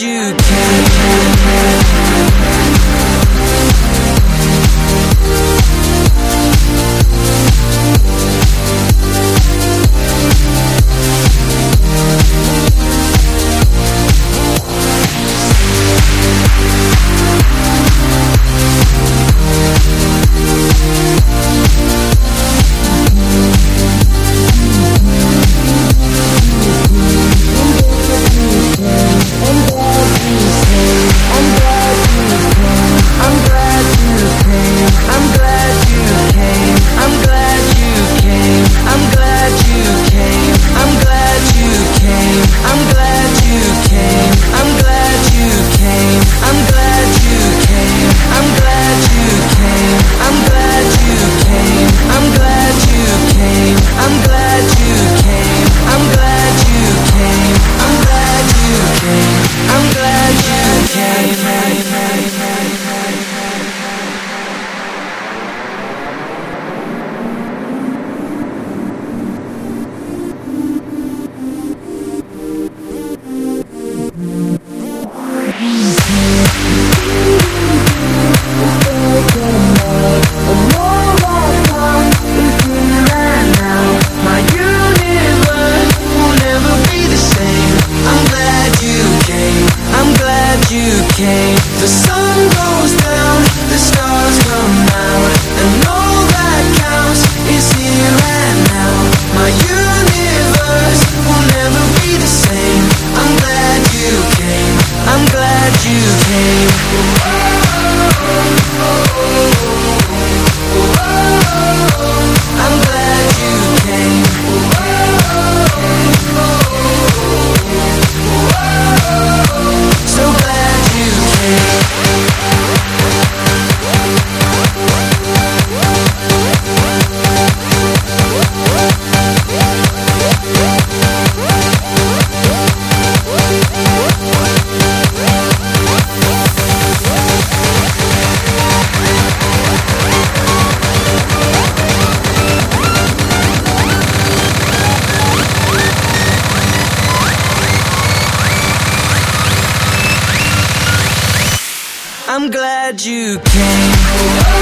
You I'm glad you came.